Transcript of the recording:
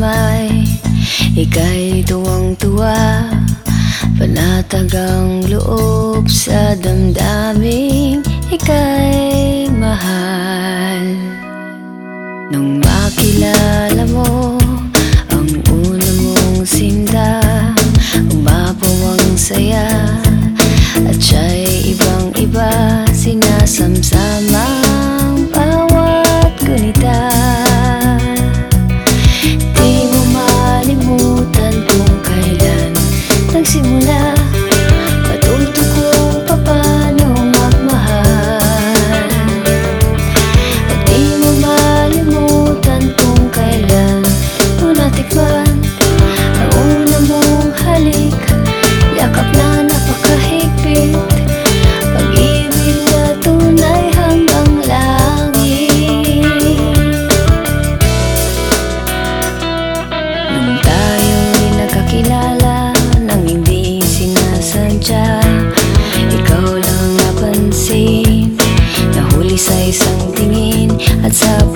kamay. Ika'y tuwang-tuwa Panatag ang loob sa damdaming Ika'y mahal. Nung makilala mo Ang una mong sinta Umapaw ang saya At siya'y ibang-iba Sinasamsam. isang tingin at sa